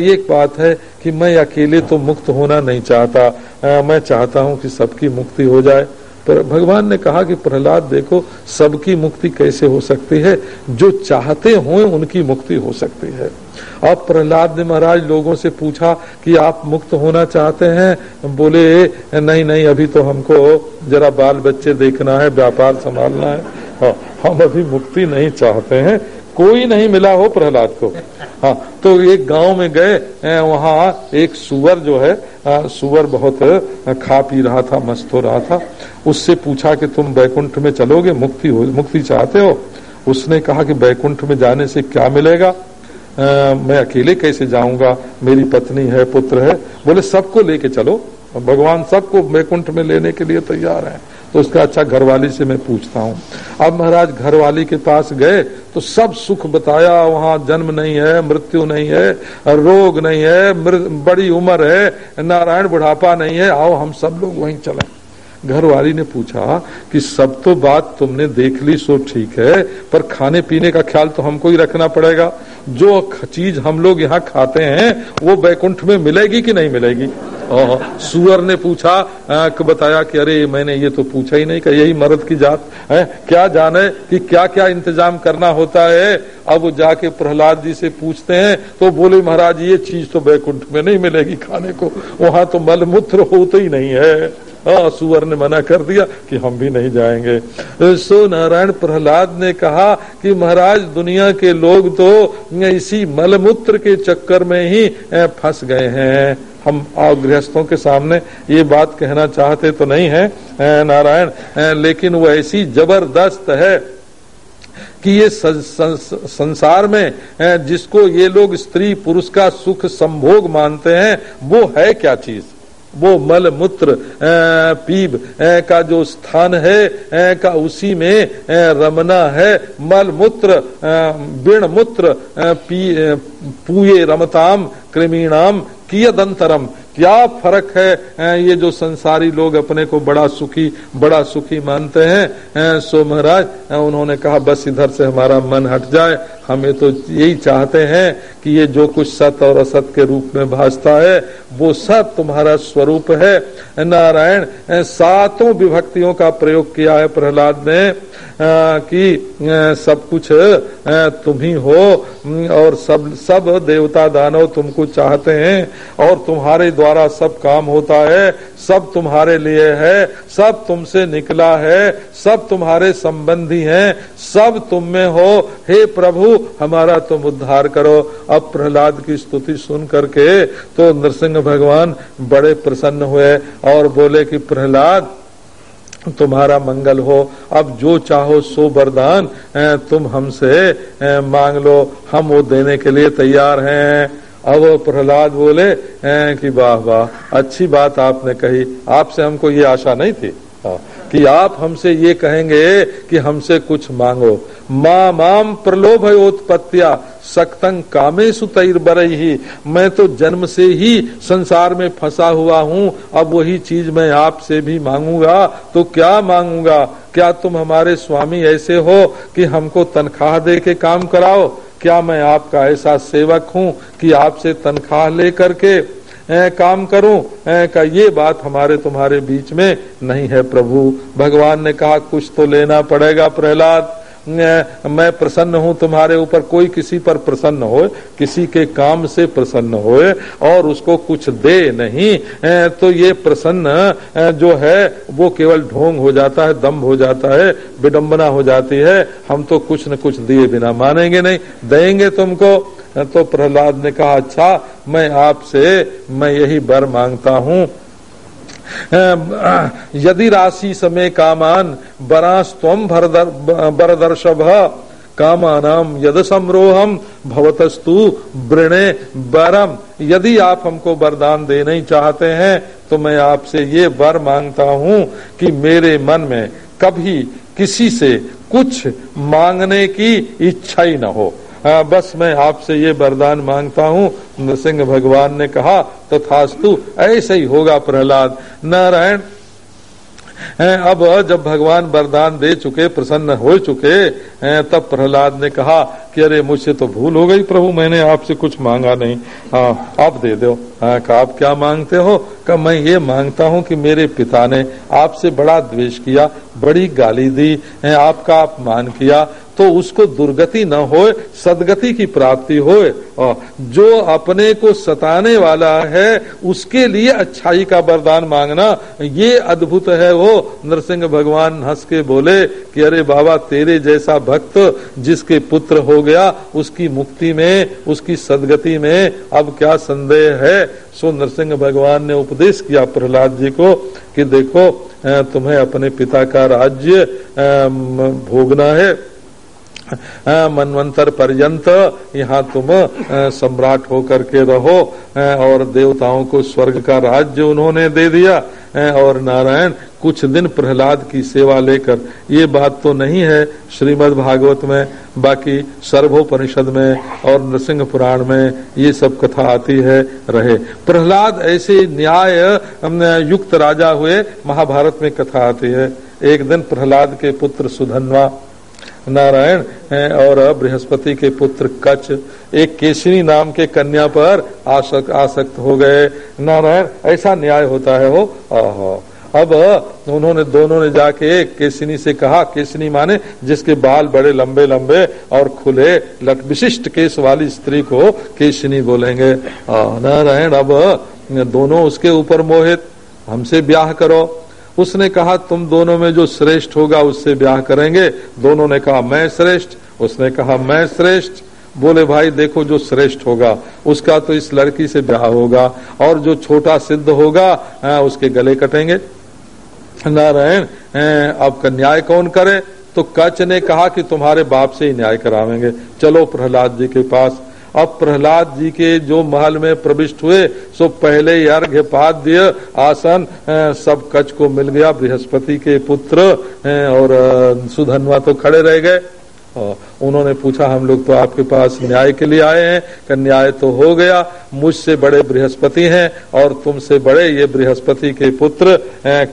एक बात है कि मैं अकेले तो मुक्त होना नहीं चाहता। आ, मैं चाहता हूँ कि सबकी मुक्ति हो जाए। पर भगवान ने कहा कि प्रहलाद देखो सबकी मुक्ति कैसे हो सकती है? जो चाहते हो उनकी मुक्ति हो सकती है। अब प्रहलाद ने महाराज लोगों से पूछा कि आप मुक्त होना चाहते हैं? बोले नहीं नहीं अभी तो हमको जरा बाल बच्चे देखना है व्यापार संभालना है। हाँ, हम अभी मुक्ति नहीं चाहते हैं। कोई नहीं मिला हो प्रहलाद को। हाँ तो एक गाँव में गए वहाँ एक सुअर जो है सुअर बहुत खा पी रहा था मस्त हो रहा था। उससे पूछा कि तुम बैकुंठ में चलोगे मुक्ति हो मुक्ति चाहते हो? उसने कहा कि बैकुंठ में जाने से क्या मिलेगा? आ, मैं अकेले कैसे जाऊँगा? मेरी पत्नी है पुत्र है। बोले सबको लेके चलो। भगवान सबको बैकुंठ में लेने के लिए तैयार है। तो उसका अच्छा घरवाली से मैं पूछता हूँ। अब महाराज, घरवाली के पास गए तो सब सुख बताया, वहाँ जन्म नहीं है, मृत्यु नहीं है, रोग नहीं है बड़ी उम्र है, नारायण बुढ़ापा नहीं है, आओ हम सब लोग वहीं चले। घरवाली ने पूछा कि सब तो बात तुमने देख ली सो ठीक है पर खाने पीने का ख्याल तो हमको ही रखना पड़ेगा। जो चीज़ हम लोग यहाँ खाते हैं वो बैकुंठ में मिलेगी कि नहीं मिलेगी? और सुअर ने पूछा आ, बताया कि अरे मैंने ये तो पूछा ही नहीं कि यही मर्द की जात है। क्या जाने कि क्या क्या इंतज़ाम करना होता है? अब वो जाके प्रहलाद जी से पूछते हैं तो बोले महाराज ये चीज़ तो बैकुंठ में नहीं मिलेगी खाने को। वहाँ तो मलमूत्र होते ही नहीं है। हाँ ने मना कर दिया कि हम भी नहीं जाएँगे। सो नारायण प्रहलाद ने कहा कि महाराज, दुनिया के लोग तो इसी मलमूत्र के चक्कर में ही फंस गए हैं। हम गृहस्थों के सामने ये बात कहना चाहते तो नहीं है नारायण लेकिन वो ऐसी ज़बरदस्त है कि ये संसार में जिसको ये लोग स्त्री पुरुष का सुख संभोग मानते हैं, वो है क्या चीज़? वो मल मूत्र पीब का जो स्थान है का उसी में रमना है। मल मूत्र बिण मूत्र पी पूये रमताम, कृमीणाम, कियदंतरम। क्या फ़र्क है ये जो संसारी लोग अपने को बड़ा सुखी बड़ा सुखी मानते हैं? सो महाराज उन्होंने कहा, बस इधर से हमारा मन हट जाए। हमें तो यही चाहते हैं कि ये जो कुछ सत और असत के रूप में भासता है, वो सत तुम्हारा स्वरूप है। नारायण सातों विभक्तियों का प्रयोग किया है प्रहलाद ने कि सब कुछ तुम ही हो, और सब सब देवता दानव तुमको चाहते हैं और तुम्हारे द्वारा सब काम होता है, सब तुम्हारे लिए है, सब तुमसे निकला है, सब तुम्हारे संबंधी हैं, सब तुम में हो। हे प्रभु, हमारा तुम उद्धार करो। अब प्रहलाद की स्तुति सुन करके तो नरसिंह भगवान बड़े प्रसन्न हुए और बोले कि, प्रहलाद तुम्हारा मंगल हो। अब जो चाहो सो वरदान तुम हमसे मांग लो। हम वो देने के लिए तैयार हैं। अब प्रहलाद बोले कि वाह वाह, अच्छी बात आपने कही। आपसे हमको ये आशा नहीं थी। कि आप हमसे ये कहेंगे कि हमसे कुछ मांगो। माम प्रलोभ उत्पत्तिया सक्तंग कामे सुतर बर ही मैं तो जन्म से ही संसार में फंसा हुआ हूँ। अब वही चीज़ मैं आपसे भी मांगूँगा। तो क्या मांगूँगा? क्या तुम हमारे स्वामी ऐसे हो कि हमको तनख्वाह दे के काम कराओ? क्या मैं आपका ऐसा सेवक हूँ कि आपसे तनख्वाह ले करके ए, काम करूँ? ए, का ये बात हमारे तुम्हारे बीच में नहीं है प्रभु। भगवान ने कहा कुछ तो लेना पड़ेगा प्रहलाद। मैं प्रसन्न हूँ, तुम्हारे ऊपर कोई किसी पर प्रसन्न हो किसी के काम से प्रसन्न हो और उसको कुछ दे नहीं तो ये प्रसन्न जो है, वो केवल ढोंग हो जाता है दम हो जाता है विडम्बना हो जाती है, हम तो कुछ न कुछ दिए बिना मानेंगे नहीं, देंगे तुमको। तो प्रहलाद ने कहा अच्छा मैं आपसे, मैं यही बर माँगता हूँ यदि राशि समय कामान बरास तम बरदर्शभ कामानाम यद समरोहम भवतस्तु वृणे बरम यदि आप हमको वरदान देना ही चाहते हैं तो मैं आपसे ये वर माँगता हूँ कि मेरे मन में कभी किसी से कुछ मांगने की इच्छा ही न हो। आ, बस मैं आपसे ये वरदान माँगता हूँ। नृसिंह भगवान ने कहा तथास्तु ऐसे ही होगा प्रहलाद। नारायण अब जब भगवान वरदान दे चुके प्रसन्न हो चुके तब प्रहलाद ने कहा कि अरे मुझसे तो भूल हो गई प्रभु मैंने आपसे कुछ मांगा नहीं। हाँ आप दे दो। हाँ आप क्या मांगते हो? का मैं ये माँगता हूँ कि मेरे पिता ने आपसे बड़ा द्वेष किया बड़ी गाली दी आपका अपमान किया तो उसको दुर्गति न हो सदगति की प्राप्ति हो जो अपने को सताने वाला है, उसके लिए अच्छाई का वरदान मांगना, ये अद्भुत है वो। नरसिंह भगवान हंस के बोले कि अरे बाबा, तेरे जैसा भक्त जिसके पुत्र हो गया, उसकी मुक्ति में, उसकी सदगति में अब क्या संदेह है? सो नरसिंह भगवान ने उपदेश किया प्रहलाद जी को कि देखो तुम्हें अपने पिता का राज्य भोगना है। मनवंतर पर्यंत यहाँ तुम सम्राट होकर के रहो और देवताओं को स्वर्ग का राज्य उन्होंने दे दिया और नारायण कुछ दिन प्रहलाद की सेवा लेकर, ये बात तो नहीं है श्रीमद् भागवत में, बाकी सर्वोपनिषद में और नरसिंह पुराण में ये सब कथा आती है, रहे। प्रहलाद ऐसे न्याय युक्त राजा हुए, महाभारत में कथा आती है। एक दिन प्रहलाद के पुत्र सुधनवा नारायण और बृहस्पति के पुत्र कच एक केशनी नाम के कन्या पर आसक्त आसक्त हो गए। नारायण, ऐसा न्याय होता है वो अब उन्होंने दोनों ने जाके केसनी से कहा केसनी माने जिसके बाल बड़े लंबे लंबे और खुले लट विशिष्ट केस वाली स्त्री को केसनी बोलेंगे। नारायण, अब दोनों उसके ऊपर मोहित, हमसे ब्याह करो। उसने कहा तुम दोनों में जो श्रेष्ठ होगा उससे ब्याह करेंगे। दोनों ने कहा मैं श्रेष्ठ। उसने कहा मैं श्रेष्ठ। बोले भाई देखो जो श्रेष्ठ होगा उसका तो इस लड़की से ब्याह होगा और जो छोटा सिद्ध होगा आ, उसके गले कटेंगे। नारायण अब न्याय कौन करे? तो कच ने कहा कि तुम्हारे बाप से ही न्याय करावेंगे। चलो प्रहलाद जी के पास अब प्रहलाद जी के जो महल में प्रविष्ट हुए, सो पहले अर्घ्य पाद्य आसन सब कच को मिल गया, बृहस्पति के पुत्र और सुधनवा तो खड़े रह गए। उन्होंने पूछा, हम लोग तो आपके पास न्याय के लिए आए हैं कि न्याय तो हो गया, मुझसे बड़े बृहस्पति हैं, और तुमसे बड़े ये बृहस्पति के पुत्र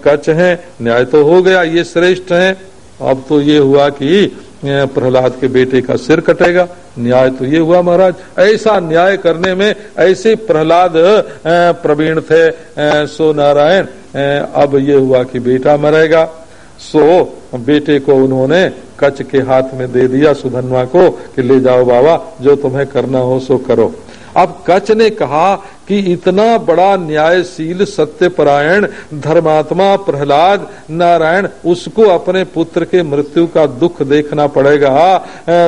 कच हैं, न्याय तो हो गया, ये श्रेष्ठ हैं। अब तो ये हुआ कि प्रहलाद के बेटे का सिर कटेगा। न्याय तो ये हुआ महाराज। ऐसा न्याय करने में ऐसे प्रहलाद प्रवीण थे सो नारायण। अब ये हुआ कि बेटा मरेगा। सो, बेटे को उन्होंने कच के हाथ में दे दिया सुधनवा को कि ले जाओ बाबा, जो तुम्हें करना हो सो करो। अब कच ने कहा कि इतना बड़ा न्यायशील सत्यपरायण, धर्मात्मा प्रहलाद नारायण, उसको अपने पुत्र के मृत्यु का दुख देखना पड़ेगा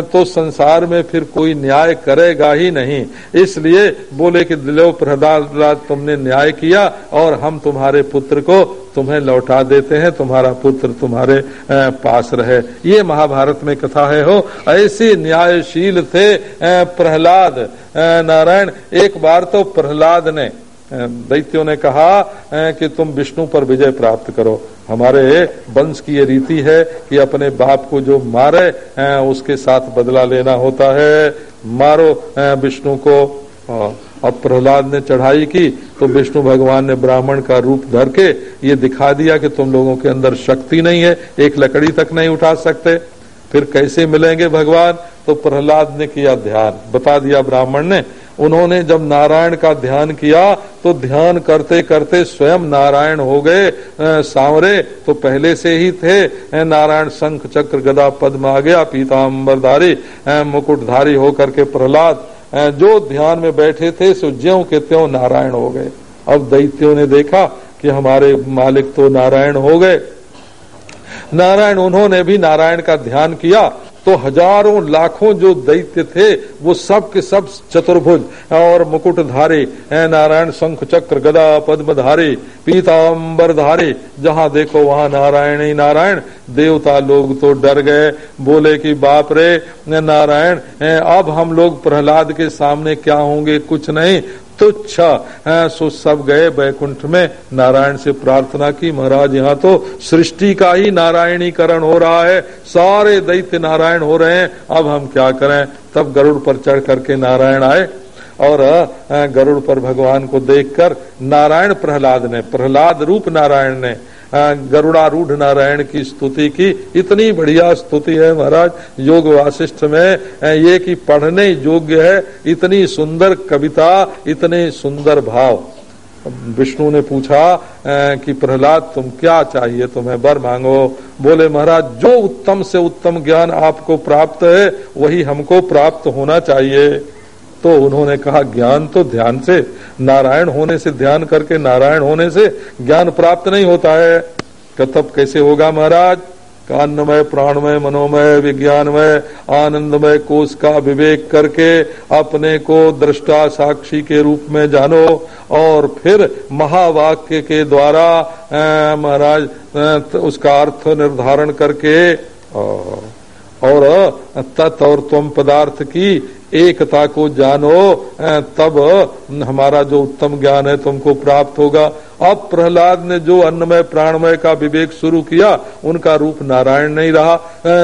तो संसार में फिर कोई न्याय करेगा ही नहीं। इसलिए बोले कि दिलो प्रहलाद, तुमने न्याय किया और हम तुम्हारे पुत्र को तुम्हें लौटा देते हैं, तुम्हारा पुत्र तुम्हारे पास रहे। ये महाभारत में कथा है, हो। ऐसे न्यायशील थे प्रहलाद नारायण। एक बार तो प्रहलाद ने दैत्यों ने कहा कि तुम विष्णु पर विजय प्राप्त करो। हमारे वंश की ये रीति है कि अपने बाप को जो मारे उसके साथ बदला लेना होता है। मारो विष्णु को। अब प्रहलाद ने चढ़ाई की तो विष्णु भगवान ने ब्राह्मण का रूप धर के ये दिखा दिया कि तुम लोगों के अंदर शक्ति नहीं है, एक लकड़ी तक नहीं उठा सकते। फिर कैसे मिलेंगे भगवान? तो प्रहलाद ने किया ध्यान। बता दिया ब्राह्मण ने उन्होंने जब नारायण का ध्यान किया तो ध्यान करते करते स्वयं नारायण हो गए सांवरे तो पहले से ही थे। नारायण शंख चक्र गदा पद्म आ गया पीताम्बरधारी मुकुटधारी होकर के प्रहलाद जो ध्यान में बैठे थे, सो ज्यो के त्यों नारायण हो गए। अब दैत्यों ने देखा कि हमारे मालिक तो नारायण हो गए। नारायण, उन्होंने भी नारायण का ध्यान किया तो हज़ारों लाखों जो दैत्य थे, वो सब के सब चतुर्भुज। और मुकुटधारी नारायण शंख चक्र, गदा पद्मधारी, पीताम्बर धारे, जहाँ देखो वहाँ नारायण ही नारायण। देवता लोग तो डर गए, बोले कि बाप रे नारायण अब हम लोग प्रहलाद के सामने क्या होंगे? कुछ नहीं। तुच्छ। सो सब गए बैकुंठ में। नारायण से प्रार्थना की, महाराज, यहाँ तो सृष्टि का ही नारायणीकरण हो रहा है। सारे दैत्य नारायण हो रहे हैं। अब हम क्या करें? तब गरुड़ पर चढ़ करके नारायण आए। और गरुड़ पर भगवान को देखकर नारायण प्रहलाद ने, प्रहलाद रूप नारायण ने गरुड़ारूढ़ नारायण की स्तुति की। इतनी बढ़िया स्तुति है महाराज, योग वासिष्ठ में। ये कि पढ़ने योग्य है, इतनी सुंदर कविता, इतने सुंदर भाव। विष्णु ने पूछा कि प्रहलाद, तुम क्या चाहिए तुम्हें? बर मांगो। बोले, महाराज, जो उत्तम से उत्तम ज्ञान आपको प्राप्त है, वही हमको प्राप्त होना चाहिए। तो उन्होंने कहा, ज्ञान तो ध्यान से, नारायण होने से ध्यान करके नारायण होने से ज्ञान प्राप्त नहीं होता है। कथब कैसे होगा महाराज? कान्नमय प्राणमय, मनोमय, विज्ञानमय, आनंदमय कोष का विवेक करके अपने को दृष्टा साक्षी के रूप में जानो और फिर महावाक्य के द्वारा महाराज उसका अर्थ निर्धारण करके और, तत् और तुम पदार्थ की एकता को जानो तब हमारा जो उत्तम ज्ञान है तुमको प्राप्त होगा। अब प्रहलाद ने जो अन्नमय, प्राणमय का विवेक शुरू किया, उनका रूप नारायण नहीं रहा।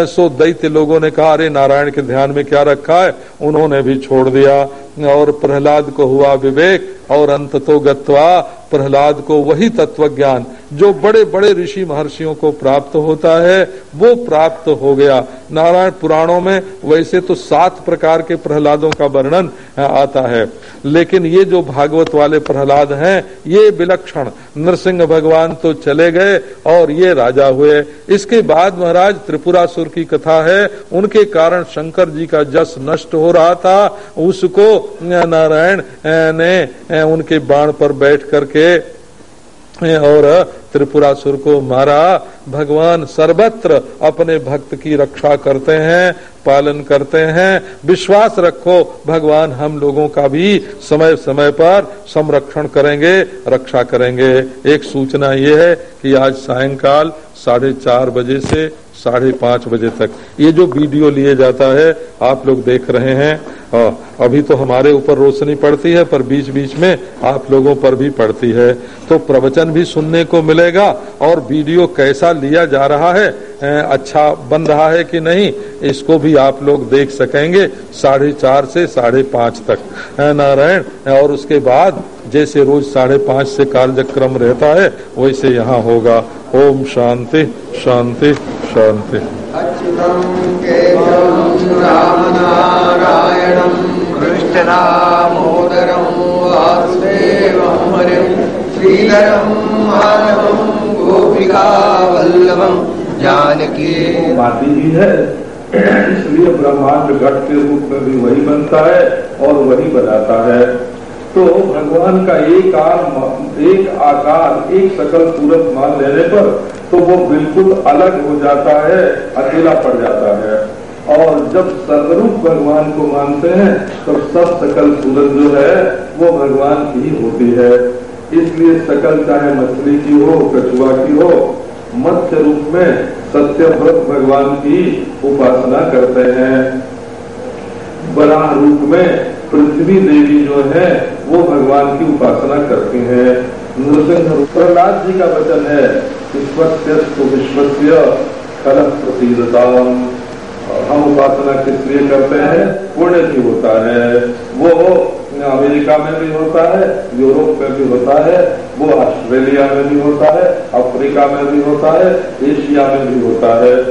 सो दैत्य लोगों ने कहा, अरे, नारायण के ध्यान में क्या रखा है? उन्होंने भी छोड़ दिया। और प्रहलाद को हुआ विवेक, और अंत तो गत्वा प्रहलाद को वही तत्व ज्ञान जो बड़े बड़े ऋषि महर्षियों को प्राप्त होता है, वो प्राप्त हो गया। नारायण पुराणों में वैसे तो सात प्रकार के प्रहलादों का वर्णन आता है। लेकिन ये जो भागवत वाले प्रहलाद हैं, ये विलक्षण नरसिंह भगवान तो चले गए और ये राजा हुए। इसके बाद महाराज त्रिपुरासुर की कथा है। उनके कारण शंकर जी का जस नष्ट हो रहा था। उसको नारायण ने उनके बाण पर बैठ करके और त्रिपुरासुर को मारा। भगवान सर्वत्र अपने भक्त की रक्षा करते हैं, पालन करते हैं। विश्वास रखो, भगवान हम लोगों का भी समय समय पर संरक्षण करेंगे, रक्षा करेंगे। एक सूचना ये है कि आज सायंकाल साढ़े चार बजे से साढ़े पाँच बजे तक। ये जो वीडियो लिए जाता है, आप लोग देख रहे हैं। अभी तो हमारे ऊपर रोशनी पड़ती है, पर बीच बीच में आप लोगों पर भी पड़ती है। तो प्रवचन भी सुनने को मिलेगा, और वीडियो कैसा लिया जा रहा है अच्छा बन रहा है कि नहीं, इसको भी आप लोग देख सकेंगे साढ़े चार से साढ़े पाँच तक। नारायण, और उसके बाद जैसे रोज साढ़े पाँच से कार्यक्रम रहता है, वैसे यहाँ होगा। ओम शांति शांति शांति। भी है। इसलिए ब्रह्मांड घट के रूप में भी वही बनता है और वही बनाता है। तो भगवान का एक आर एक आकार, एक सकल सूरत मान लेने पर तो वो बिल्कुल अलग हो जाता है, अकेला पड़ जाता है। और जब सर्वरूप भगवान को मानते हैं तो सब सकल सूरत जो है, वो भगवान की ही होती है। इसलिए सकल चाहे मछली की हो, कछुआ की हो, मत्स्य रूप में सत्य सत्यव्रत भगवान की उपासना करते हैं। बड़ा रूप में पृथ्वी देवी जो है, वो भगवान की उपासना करती हैं। नृसिंह प्रहलाद जी का वचन है, विश्वस्य विश्वस्य हम उपासना किस लिए करते हैं? पुण्य की होता है। वो अमेरिका में भी होता है, यूरोप में भी होता है, वो ऑस्ट्रेलिया में भी होता है, अफ्रीका में भी होता है, एशिया में भी होता है।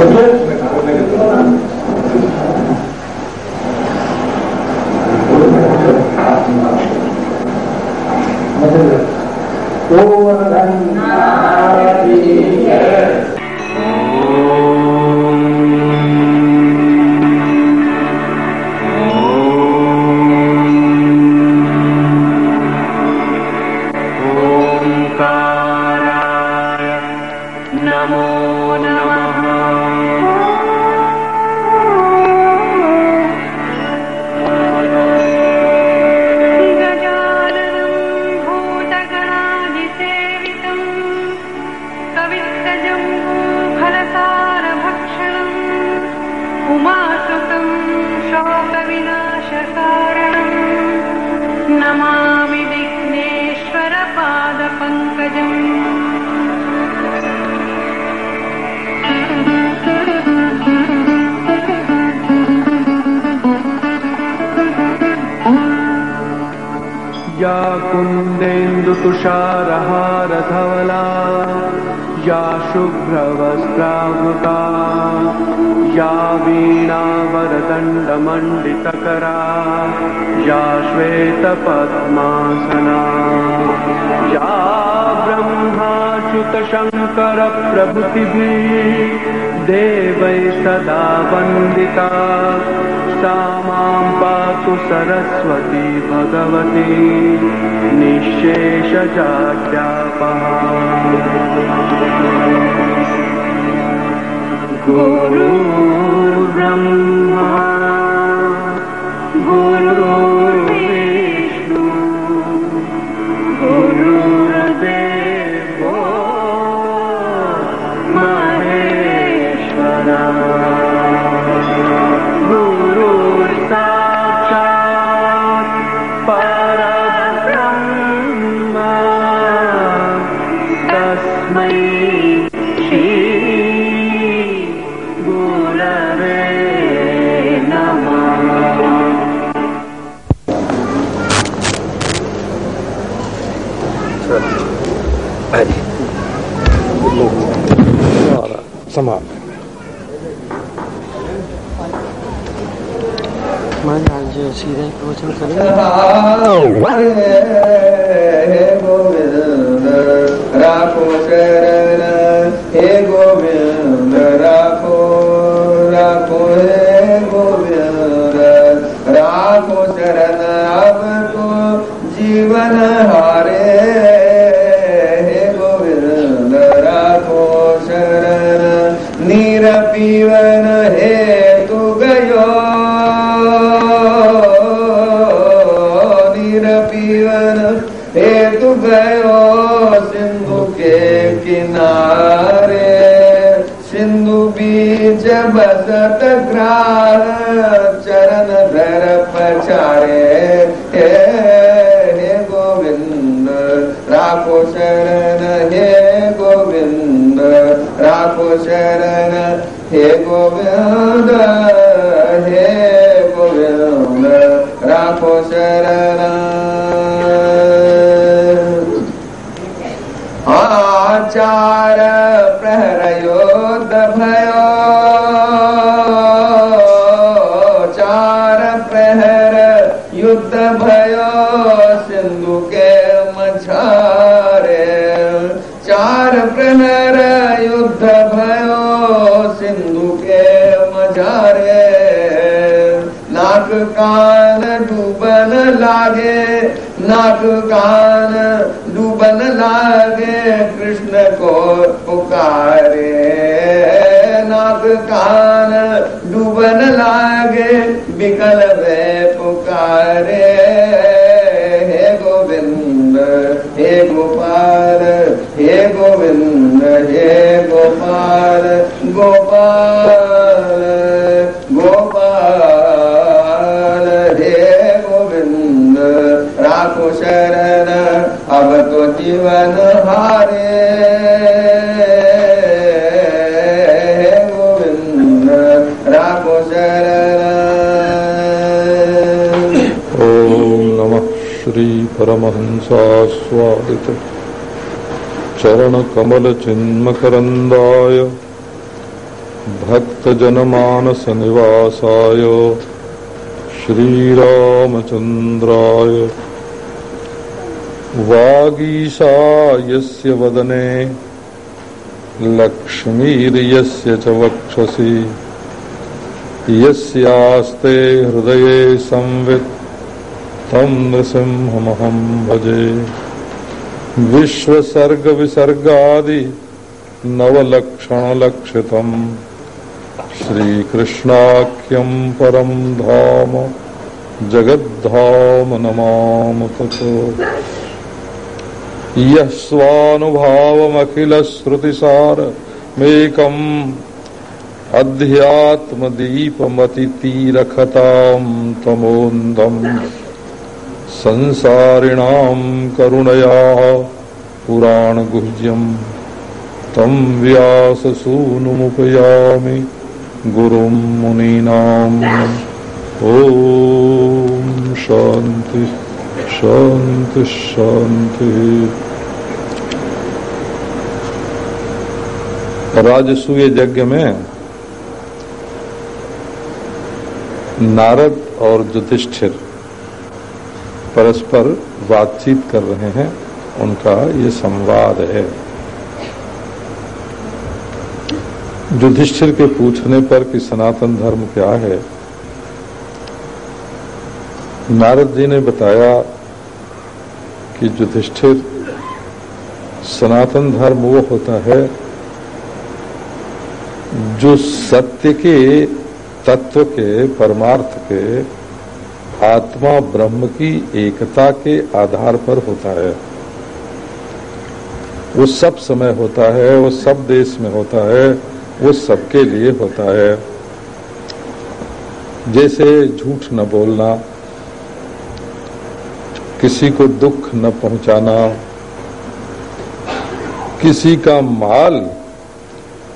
Okay? वै सदा वन्दिता। सा मां पातु सरस्वती भगवती। निःशेषजाड्यापः गुरु ब्रह्मा गुरु सीधे प्रवचन करेंगे गोविंद शरण हे गोविंद राखो राखो हे गोविंद राखो शरण अब को जीवन हे कान डूबन लागे, नाक कान डूबन लागे, कृष्ण को पुकारे। नाक कान डूबन लागे, विकल जीवन हारे। गोविंद राखो शरण। ओम नमः श्री परमहंसास्वादित। चरण कमल चिन्मकरंदाय वागीशायस्य वदने। लक्ष्मीर्यस्य च वक्षसि। यस्यास्ते हृदये संवित्, तं नृसिंहमहं भजे। विश्वसर्गविसर्गादि नवलक्षणलक्षितम्। श्रीकृष्णाख्यं परं धाम, जगद्धाम नमाम ततो। यः स्वानुभावमखिलश्रुतिसारमेकम् अध्यात्मदीपमतितीरखतां तमोन्दम् संसारिणां करुणया पुराण गुह्यम तम व्यास सूनुमुपयामि गुरु मुनीनाम। ओम शांति शांति शांति। राजसूय यज्ञ में नारद और युधिष्ठिर परस्पर बातचीत कर रहे हैं, उनका ये संवाद है। युधिष्ठिर के पूछने पर कि सनातन धर्म क्या है? नारद जी ने बताया कि युधिष्ठिर, सनातन धर्म वो होता है जो सत्य के, तत्व के, परमार्थ के, आत्मा ब्रह्म की एकता के आधार पर होता है। वो सब समय होता है, वो सब देश में होता है, वो सबके लिए होता है। जैसे झूठ न बोलना किसी को दुख न पहुंचाना। किसी का माल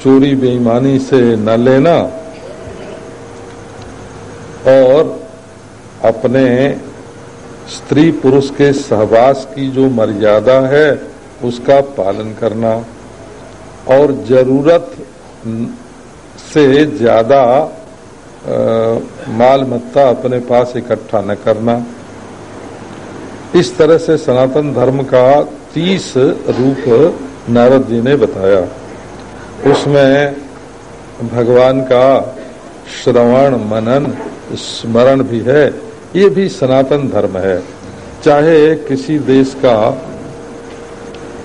चोरी बेईमानी से न लेना। और अपने स्त्री पुरुष के सहवास की जो मर्यादा है, उसका पालन करना। और ज़रूरत से ज़्यादा माल मत्ता अपने पास इकट्ठा न करना। इस तरह से सनातन धर्म का तीस रूप नारद जी ने बताया। उसमें भगवान का श्रवण, मनन, स्मरण भी है। ये भी सनातन धर्म है। चाहे किसी देश का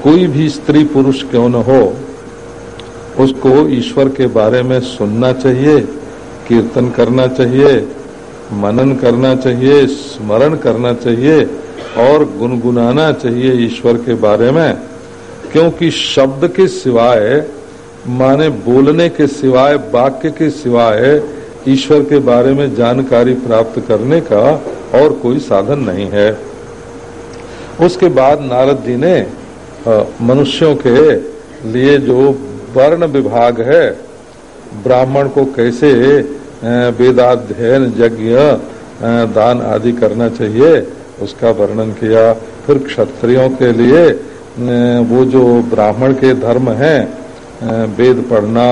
कोई भी स्त्री पुरुष क्यों न हो, उसको ईश्वर के बारे में सुनना चाहिए, कीर्तन करना चाहिए, मनन करना चाहिए, स्मरण करना चाहिए। और गुनगुनाना चाहिए ईश्वर के बारे में, क्योंकि शब्द के सिवाय, माने बोलने के सिवाय, वाक्य के सिवाय ईश्वर के बारे में जानकारी प्राप्त करने का और कोई साधन नहीं है। उसके बाद नारद जी ने मनुष्यों के लिए जो वर्ण विभाग है, ब्राह्मण को कैसे वेदाध्ययन, यज्ञ दान आदि करना चाहिए उसका वर्णन किया, फिर क्षत्रियों के लिए वो जो ब्राह्मण के धर्म है वेद पढ़ना,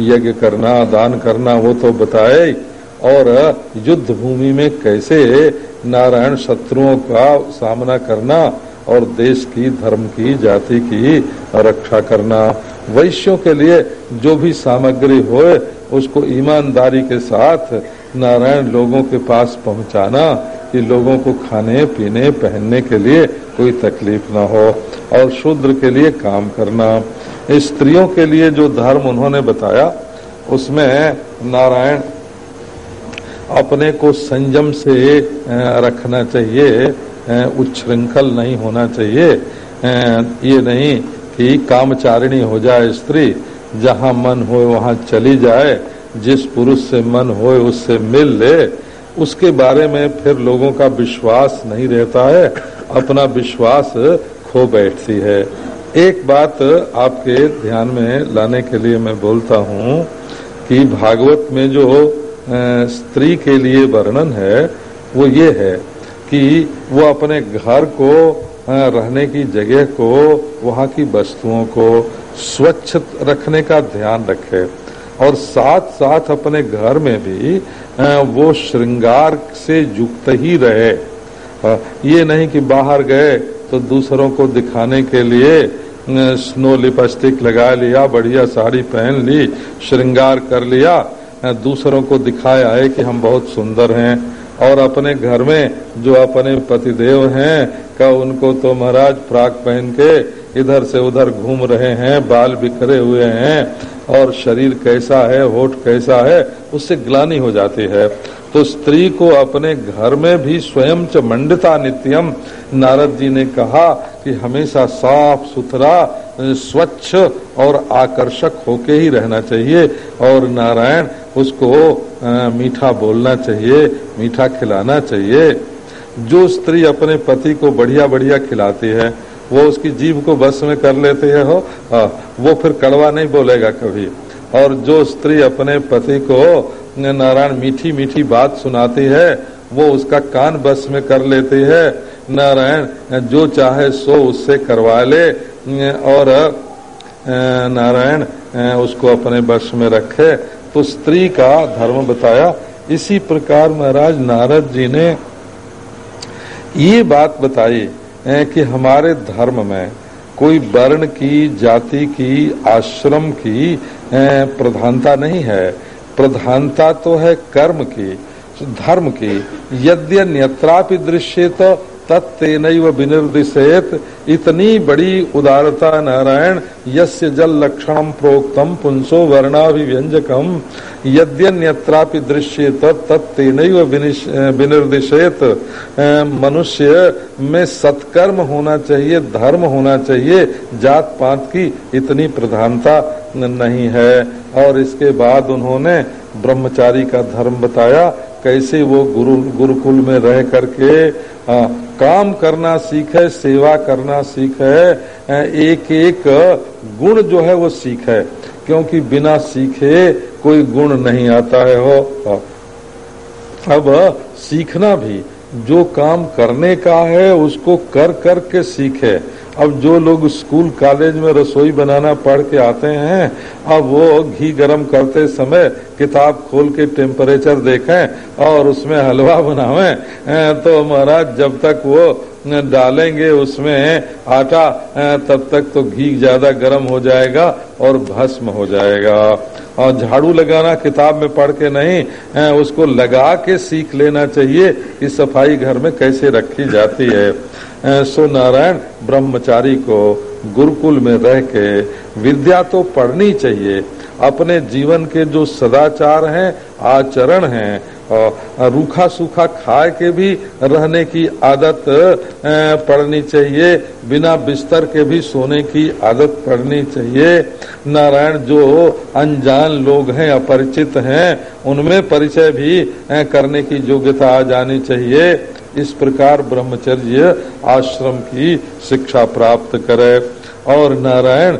यज्ञ करना, दान करना, वो तो बताए और युद्ध भूमि में कैसे नारायण शत्रुओं का सामना करना और देश की, धर्म की, जाति की रक्षा करना। वैश्यों के लिए जो भी सामग्री हो उसको ईमानदारी के साथ नारायण लोगों के पास पहुंचाना कि लोगों को खाने, पीने, पहनने के लिए कोई तकलीफ़ ना हो और शूद्र के लिए काम करना। स्त्रियों के लिए जो धर्म उन्होंने बताया, उसमें नारायण अपने को संयम से रखना चाहिए उच्छृंखल नहीं होना चाहिए। ये नहीं कि कामचारिणी हो जाए स्त्री, जहाँ मन हो वहाँ चली जाए। जिस पुरुष से मन हो उससे मिल ले। उसके बारे में फिर लोगों का विश्वास नहीं रहता है। अपना विश्वास खो बैठती है। एक बात आपके ध्यान में लाने के लिए मैं बोलता हूँ कि भागवत में जो स्त्री के लिए वर्णन है, वो ये है कि वो अपने घर को रहने की जगह को, वहाँ की वस्तुओं को स्वच्छ रखने का ध्यान रखे। और साथ साथ अपने घर में भी वो श्रृंगार से युक्त ही रहे। ये नहीं कि बाहर गए तो दूसरों को दिखाने के लिए स्नो लिपस्टिक लगा लिया, बढ़िया साड़ी पहन ली, श्रृंगार कर लिया। दूसरों को दिखाया है कि हम बहुत सुंदर हैं और अपने घर में जो अपने पतिदेव हैं, का उनको तो महाराज फ्राक पहन के इधर से उधर घूम रहे हैं, बाल बिखरे हुए हैं। और शरीर कैसा है, होठ कैसा है, उससे ग्लानी हो जाती है। तो स्त्री को अपने घर में भी स्वयं च मंडिता नित्यम। नारद जी ने कहा कि हमेशा साफ़ सुथरा, स्वच्छ और आकर्षक होके ही रहना चाहिए और नारायण उसको मीठा बोलना चाहिए, मीठा खिलाना चाहिए। जो स्त्री अपने पति को बढ़िया बढ़िया खिलाती है वो उसकी जीव को बस में कर लेते हैं हो हाँ, वो फिर कड़वा नहीं बोलेगा कभी। और जो स्त्री अपने पति को नारायण मीठी मीठी बात सुनाती है वो उसका कान बस में कर लेती है नारायण जो चाहे सो उससे करवा ले और नारायण उसको अपने बस में रखे। तो स्त्री का धर्म बताया। इसी प्रकार महाराज नारद जी ने ये बात बताई कि हमारे धर्म में कोई वर्ण की, जाति की, आश्रम की प्रधानता नहीं है। प्रधानता तो है कर्म की, धर्म की। यद्य न्यत्रापि दृश्य तो तत्न विनिर्दिशेत। इतनी बड़ी उदारता नारायण, यस्य जल लक्षण प्रोक्तम पुंसो वर्णाभिव्यंजकम यद्यन्यत्रापि दृश्य तत्न विनिर्दिशेत। मनुष्य में सत्कर्म होना चाहिए, धर्म होना चाहिए जात पात की इतनी प्रधानता नहीं है। और इसके बाद उन्होंने ब्रह्मचारी का धर्म बताया कैसे वो गुरु गुरुकुल में रह करके आ, काम करना सीखे सेवा करना सीखे एक एक गुण जो है वो सीखे क्योंकि बिना सीखे कोई गुण नहीं आता है हो अब सीखना भी जो काम करने का है उसको कर कर के सीखे। अब जो लोग स्कूल, कॉलेज में रसोई बनाना पढ़ के आते हैं, अब वो घी गरम करते समय किताब खोल के टेम्परेचर देखें और उसमें हलवा बनावें। तो महाराज, जब तक वो डालेंगे उसमें आटा तब तक तो घी ज़्यादा गर्म हो जाएगा और भस्म हो जाएगा। और झाड़ू लगाना किताब में पढ़ के नहीं उसको लगा के सीख लेना चाहिए कि सफ़ाई घर में कैसे रखी जाती है, सो नारायण, ब्रह्मचारी को गुरुकुल में रह के विद्या तो पढ़नी चाहिए। अपने जीवन के जो सदाचार हैं, आचरण हैं रूखा सूखा खा के भी रहने की आदत पड़नी चाहिए। बिना बिस्तर के भी सोने की आदत पड़नी चाहिए। नारायण जो अनजान लोग हैं, अपरिचित हैं, उनमें परिचय भी करने की योग्यता आ जानी चाहिए। इस प्रकार ब्रह्मचर्य आश्रम की शिक्षा प्राप्त करे। और नारायण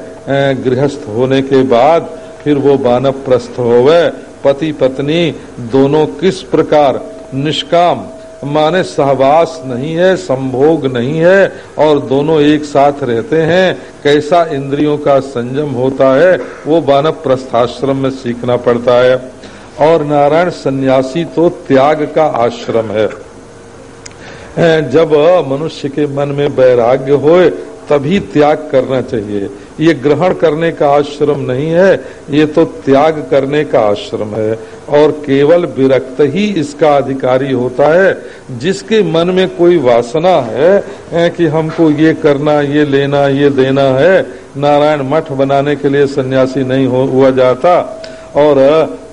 गृहस्थ होने के बाद फिर वो बानव प्रस्थ होवे। पति पत्नी दोनों किस प्रकार निष्काम? माने सहवास नहीं है, संभोग नहीं है, और दोनों एक साथ रहते हैं, कैसा इंद्रियों का संयम होता है, वो बानव प्रस्थाश्रम में सीखना पड़ता है। और नारायण सन्यासी तो त्याग का आश्रम है। जब मनुष्य के मन में वैराग्य होए, तभी त्याग करना चाहिए। ये ग्रहण करने का आश्रम नहीं है ये तो त्याग करने का आश्रम है। और केवल विरक्त ही इसका अधिकारी होता है जिसके मन में कोई वासना है कि हमको ये करना ये लेना ये देना है। नारायण मठ बनाने के लिए सन्यासी नहीं हो, हुआ जाता। और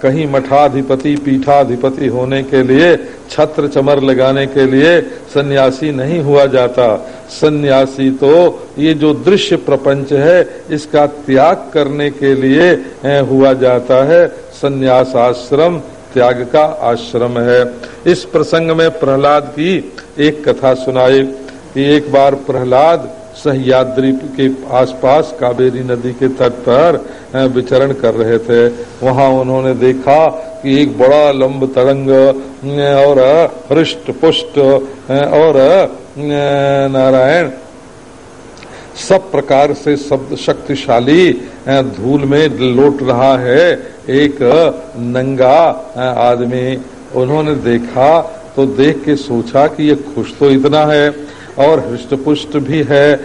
कहीं मठाधिपति, पीठाधिपति होने के लिए, छत्र चमर लगाने के लिए सन्यासी नहीं हुआ जाता। सन्यासी तो ये जो दृश्य प्रपंच है, इसका त्याग करने के लिए हुआ जाता है। सन्यास आश्रम त्याग का आश्रम है। इस प्रसंग में प्रहलाद की एक कथा सुनाई। कि एक बार प्रहलाद सह्याद्री के आसपास कावेरी नदी के तट पर विचरण कर रहे थे। वहाँ उन्होंने देखा कि एक बड़ा लंब तरंग और हृष्ट पुष्ट और नारायण, सब प्रकार से शब्द शक्तिशाली धूल में लोट रहा है। एक नंगा आदमी उन्होंने देखा तो देख के सोचा कि ये खुश तो इतना है। और हृष्ट पुष्ट भी है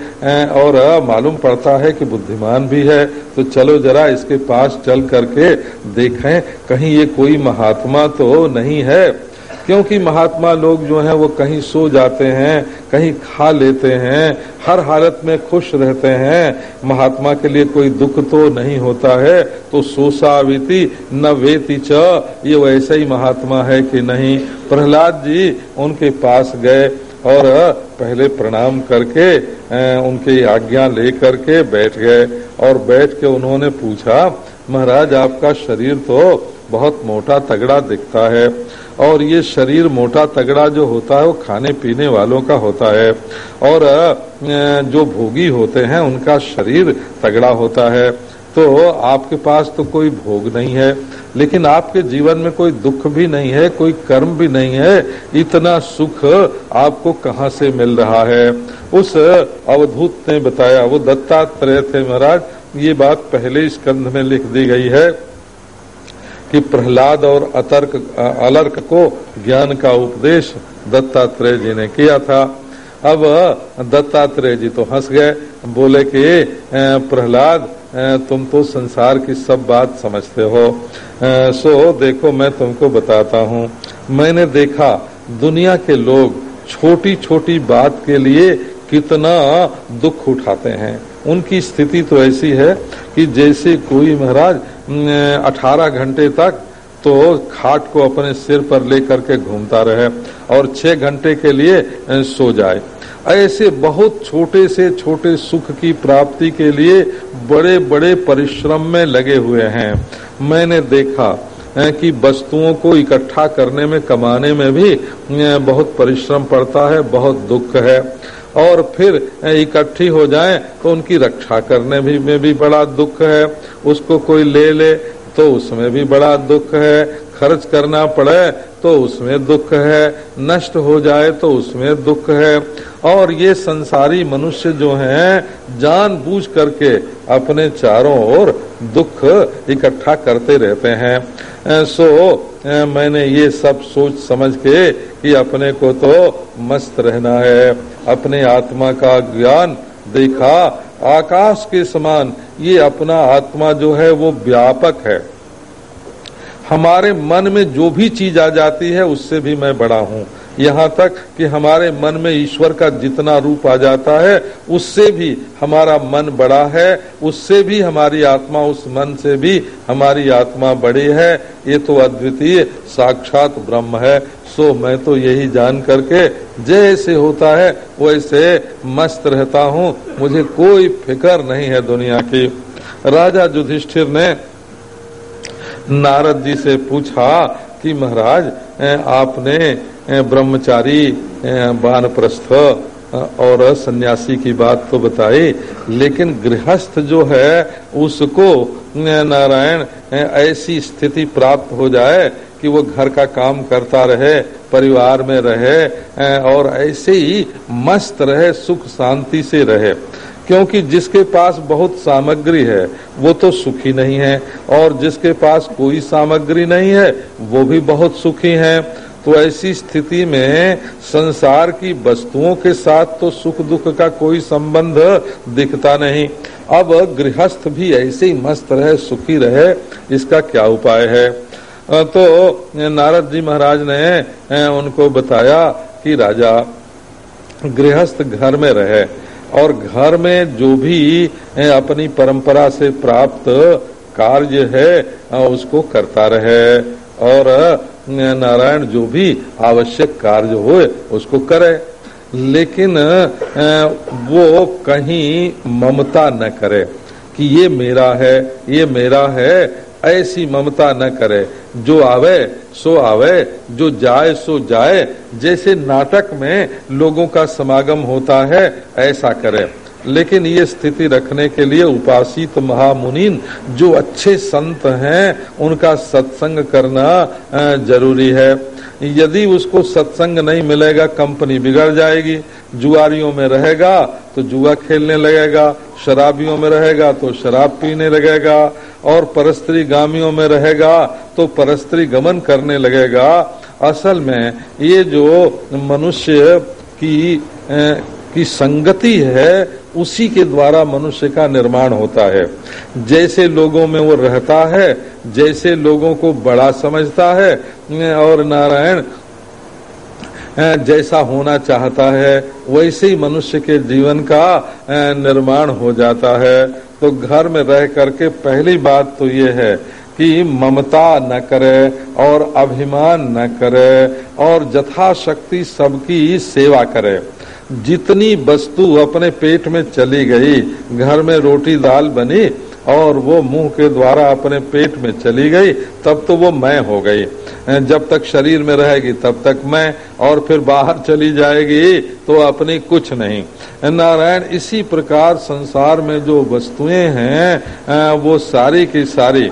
और मालूम पड़ता है कि बुद्धिमान भी है। तो चलो जरा इसके पास चल करके देखें, कहीं ये कोई महात्मा तो नहीं है। क्योंकि महात्मा लोग जो हैं, वो कहीं सो जाते हैं, कहीं खा लेते हैं, हर हालत में खुश रहते हैं। महात्मा के लिए कोई दुख तो नहीं होता है। तो सोसाविति न वेति च, ये वैसे ही महात्मा है कि नहीं। प्रहलाद जी उनके पास गए और पहले प्रणाम करके उनकी आज्ञा ले करके बैठ गए। और बैठ के उन्होंने पूछा, महाराज, आपका शरीर तो बहुत मोटा तगड़ा दिखता है। और ये शरीर मोटा तगड़ा जो होता है, वो खाने पीने वालों का होता है। और जो भोगी होते हैं, उनका शरीर तगड़ा होता है। तो आपके पास तो कोई भोग नहीं है, लेकिन आपके जीवन में कोई दुख भी नहीं है, कोई कर्म भी नहीं है। इतना सुख आपको कहाँ से मिल रहा है? उस अवधूत ने बताया, वो दत्तात्रेय थे महाराज, ये बात पहले स्कंध में लिख दी गई है कि प्रहलाद और अतर्क, अलर्क को ज्ञान का उपदेश दत्तात्रेय जी ने किया था। अब दत्तात्रेय जी तो हंस गए, बोले कि प्रहलाद तुम तो संसार की सब बात समझते हो। सो देखो मैं तुमको बताता हूँ। मैंने देखा दुनिया के लोग छोटी छोटी बात के लिए कितना दुख उठाते हैं। उनकी स्थिति तो ऐसी है कि जैसे कोई महाराज अठारह घंटे तक तो खाट को अपने सिर पर लेकर के घूमता रहे और छह घंटे के लिए सो जाए। ऐसे बहुत छोटे से छोटे सुख की प्राप्ति के लिए बड़े बड़े परिश्रम में लगे हुए हैं। मैंने देखा कि वस्तुओं को इकट्ठा करने में, कमाने में भी बहुत परिश्रम पड़ता है, बहुत दुख है। और फिर इकट्ठी हो जाए तो उनकी रक्षा करने भी में भी बड़ा दुख है। उसको कोई ले ले तो उसमें भी बड़ा दुख है। खर्च करना पड़े तो उसमें दुख है। नष्ट हो जाए तो उसमें दुख है। और ये संसारी मनुष्य जो हैं जान बूझ करके अपने चारों ओर दुख इकट्ठा करते रहते हैं। सो मैंने ये सब सोच समझ के कि अपने को तो मस्त रहना है। अपने आत्मा का ज्ञान देखा आकाश के समान ये अपना आत्मा जो है वो व्यापक है। हमारे मन में जो भी चीज़ आ जाती है, उससे भी मैं बड़ा हूँ। यहाँ तक कि हमारे मन में ईश्वर का जितना रूप आ जाता है, उससे भी हमारा मन बड़ा है, उससे भी हमारी आत्मा, उस मन से भी हमारी आत्मा बड़ी है। ये तो अद्वितीय, साक्षात ब्रह्म है। सो मैं तो यही जान करके जैसे होता है वैसे मस्त रहता हूँ। मुझे कोई फ़िक्र नहीं है दुनिया की। राजा युधिष्ठिर ने नारद जी से पूछा कि महाराज आपने ब्रह्मचारी वानप्रस्थ और सन्यासी की बात तो बताई, लेकिन गृहस्थ जो है, उसको नारायण ऐसी स्थिति प्राप्त हो जाए कि वो घर का काम करता रहे, परिवार में रहे और ऐसे ही मस्त रहे, सुख शांति से रहे। क्योंकि जिसके पास बहुत सामग्री है, वो तो सुखी नहीं है, और जिसके पास कोई सामग्री नहीं है, वो भी बहुत सुखी है। तो ऐसी स्थिति में संसार की वस्तुओं के साथ तो सुख दुख का कोई संबंध दिखता नहीं। अब गृहस्थ भी ऐसे ही मस्त रहे, सुखी रहे, इसका क्या उपाय है? तो नारद जी महाराज ने उनको बताया कि राजा, गृहस्थ घर में रहे और घर में जो भी अपनी परंपरा से प्राप्त कार्य है उसको करता रहे और नारायण जो भी आवश्यक कार्य हो उसको करे। लेकिन वो कहीं ममता न करे कि ये मेरा है, ये मेरा है, ऐसी ममता न करे। जो आवे, सो आवे, जो जाए, सो जाए। जैसे नाटक में लोगों का समागम होता है, ऐसा करे। लेकिन ये स्थिति रखने के लिए उपासित महामुनीन जो अच्छे संत हैं, उनका सत्संग करना ज़रूरी है। यदि उसको सत्संग नहीं मिलेगा, कंपनी बिगड़ जाएगी। जुआरियों में रहेगा तो जुआ खेलने लगेगा। शराबियों में रहेगा तो शराब पीने लगेगा। और परस्त्री गामियों में रहेगा तो परस्त्री गमन करने लगेगा। असल में ये जो मनुष्य की की संगति है उसी के द्वारा मनुष्य का निर्माण होता है। जैसे लोगों में वो रहता है, जैसे लोगों को बड़ा समझता है, और नारायण जैसा होना चाहता है, वैसे ही मनुष्य के जीवन का निर्माण हो जाता है। तो घर में रह करके पहली बात तो ये है कि ममता न करे और अभिमान न करे और यथाशक्ति सबकी सेवा करे। जितनी वस्तु अपने पेट में चली गई, घर में रोटी दाल बनी और वो मुँह के द्वारा अपने पेट में चली गई, तब तो वो मैं हो गई। जब तक शरीर में रहेगी, तब तक मैं और फिर बाहर चली जाएगी तो अपनी कुछ नहीं। नारायण, इसी प्रकार संसार में जो वस्तुएँ हैं, वो सारी की सारी।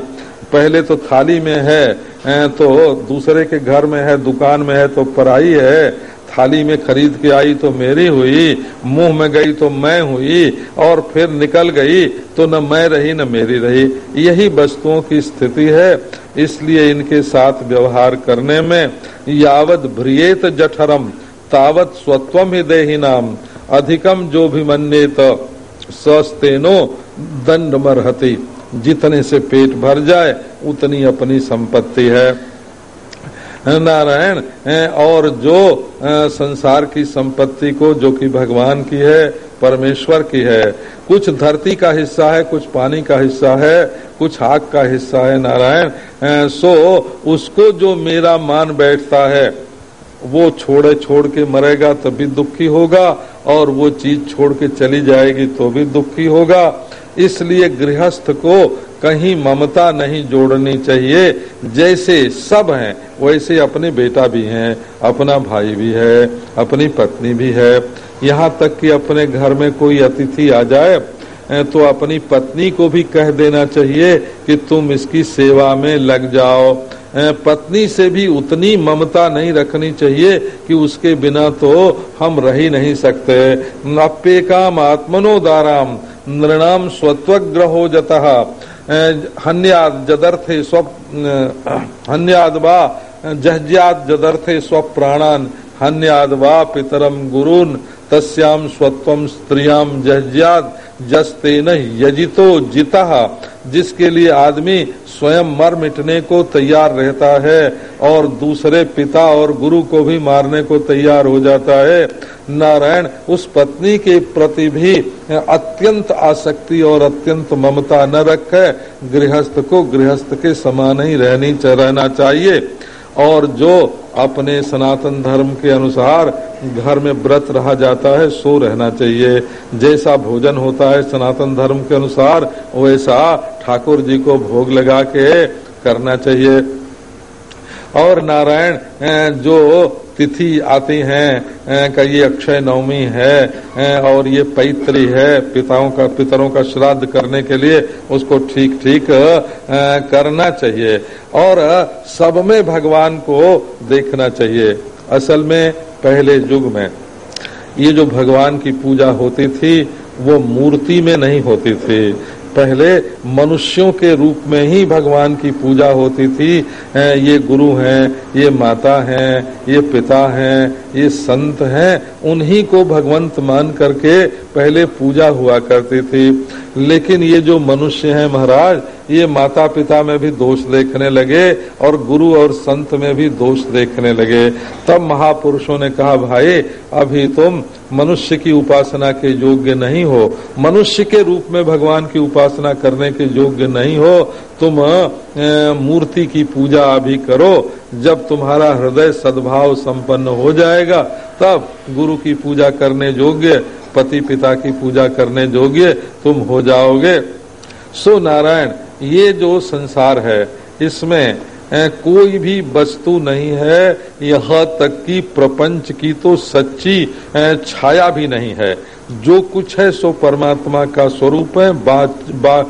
पहले तो थाली में है तो दूसरे के घर में है, दुकान में है तो पराई है थाली में खरीद के आई तो मेरी हुई, मुँह में गई तो मैं हुई, और फिर निकल गई तो न मैं रही न मेरी रही। यही वस्तुओं की स्थिति है, इसलिए इनके साथ व्यवहार करने में यावत भ्रियेत जठरम, तावत स्वत्वम ही देही नाम अधिकम जो भी मन्येत सस्तेनो दंड मरहती जितने से पेट भर जाए, उतनी अपनी संपत्ति है। नारायण और जो संसार की संपत्ति को, जो कि भगवान की है, परमेश्वर की है। कुछ धरती का हिस्सा है, कुछ पानी का हिस्सा है, कुछ आग का हिस्सा है, नारायण। सो, उसको जो मेरा मान बैठता है, वो छोड़े छोड़ के मरेगा, तभी दुखी होगा, और वो चीज़ छोड़ के चली जाएगी तो भी दुखी होगा। इसलिए गृहस्थ को कहीं ममता नहीं जोड़नी चाहिए। जैसे सब हैं, वैसे अपने बेटा भी हैं, अपना भाई भी है, अपनी पत्नी भी है। यहाँ तक कि अपने घर में कोई अतिथि आ जाए तो अपनी पत्नी को भी कह देना चाहिए कि तुम इसकी सेवा में लग जाओ। पत्नी से भी उतनी ममता नहीं रखनी चाहिए कि उसके बिना तो हम रह ही नहीं सकते। अप्येकाम आत्मनोदाराम नृणाम स्वत्वग्रहो जतः। हन्याद जदर्थे स्व हन्याद वा जहज्याद जदर्थे स्व प्राणान हन्याद वा पितरम गुरुन तस्याम स्वत्वम स्त्रियाम जहज्याद जस्ते न यजितो जिता, जिसके लिए आदमी स्वयं मर मिटने को तैयार रहता है और दूसरे पिता और गुरु को भी मारने को तैयार हो जाता है। नारायण, उस पत्नी के प्रति भी अत्यंत आसक्ति और अत्यंत ममता न रखे, गृहस्थ को गृहस्थ के समान ही रहनी, रहना चाहिए। और जो अपने सनातन धर्म के अनुसार घर में व्रत रहा जाता है, सो रहना चाहिए। जैसा भोजन होता है सनातन धर्म के अनुसार, वैसा ठाकुर जी को भोग लगा के करना चाहिए। और नारायण जो तिथि आती हैं का ये अक्षय नवमी है और ये पैत्री है, पिताओं का, पितरों का श्राद्ध करने के लिए उसको ठीक ठीक करना चाहिए। और सब में भगवान को देखना चाहिए, असल में पहले युग में। ये जो भगवान की पूजा होती थी, वो मूर्ति में नहीं होती थी। पहले मनुष्यों के रूप में ही भगवान की पूजा होती थी। ये गुरु हैं, ये माता हैं, ये पिता हैं, ये संत हैं, उन्हीं को भगवंत मान करके पहले पूजा हुआ करती थी। लेकिन ये जो मनुष्य हैं महाराज ये माता पिता में भी दोष देखने लगे और गुरु और संत में भी दोष देखने लगे। तब महापुरुषों ने कहा, भाई, अभी तुम मनुष्य की उपासना के योग्य नहीं हो। मनुष्य के रूप में भगवान की उपासना करने के योग्य नहीं हो। तुम मूर्ति की पूजा अभी करो। जब तुम्हारा हृदय सद्भाव संपन्न हो जाएगा, तब गुरु की पूजा करने योग्य पति पिता की पूजा करने योग्य तुम हो जाओगे। सो नारायण ये जो संसार है इसमें कोई भी वस्तु नहीं है यहाँ तक कि प्रपंच की तो सच्ची छाया भी नहीं है। जो कुछ है सो परमात्मा का स्वरूप है। बा, बा,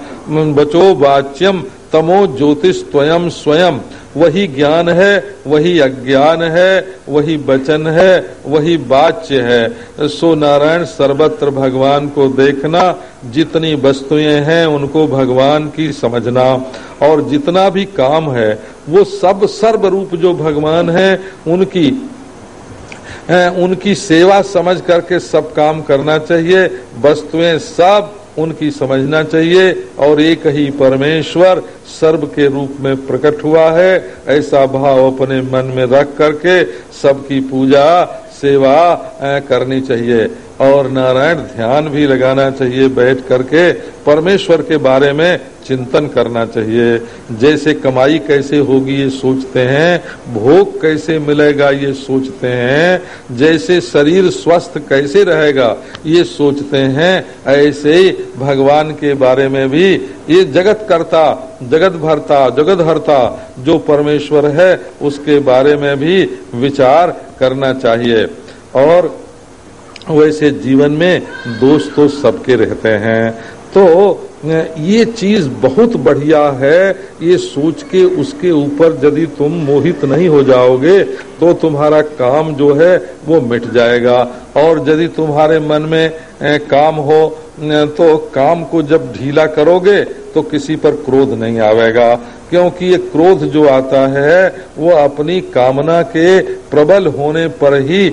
बचो बाच्यम तमो ज्योतिष स्वयं स्वयं। वही ज्ञान है, वही अज्ञान है, वही वचन है, वही बाच्य है। सो नारायण, सर्वत्र भगवान को देखना, जितनी वस्तुएँ हैं उनको भगवान की समझना। और जितना भी काम है, वो सब सर्व रूप जो भगवान है, उनकी उनकी सेवा समझ करके सब काम करना चाहिए। वस्तुएँ सब उनकी समझना चाहिए और एक ही परमेश्वर सर्व के रूप में प्रकट हुआ है। ऐसा भाव अपने मन में रख करके सबकी पूजा, सेवा करनी चाहिए। और नारायण ध्यान भी लगाना चाहिए, बैठ करके परमेश्वर के बारे में चिंतन करना चाहिए। जैसे कमाई कैसे होगी ये सोचते हैं, भोग कैसे मिलेगा ये सोचते हैं, जैसे शरीर स्वस्थ कैसे रहेगा ये सोचते हैं। ऐसे ही भगवान के बारे में भी ये जगत करता, जगत भरता, जगत हरता जो परमेश्वर है, उसके बारे में भी विचार करना चाहिए। और वैसे जीवन में दोष तो सबके रहते हैं। तो ये चीज़ बहुत बढ़िया है। ये सोच के उसके ऊपर यदि तुम मोहित नहीं हो जाओगे तो तुम्हारा काम जो है वो मिट जाएगा। और यदि तुम्हारे मन में काम हो तो काम को जब ढीला करोगे तो किसी पर क्रोध नहीं आवेगा। क्योंकि ये क्रोध जो आता है, वो अपनी कामना के प्रबल होने पर ही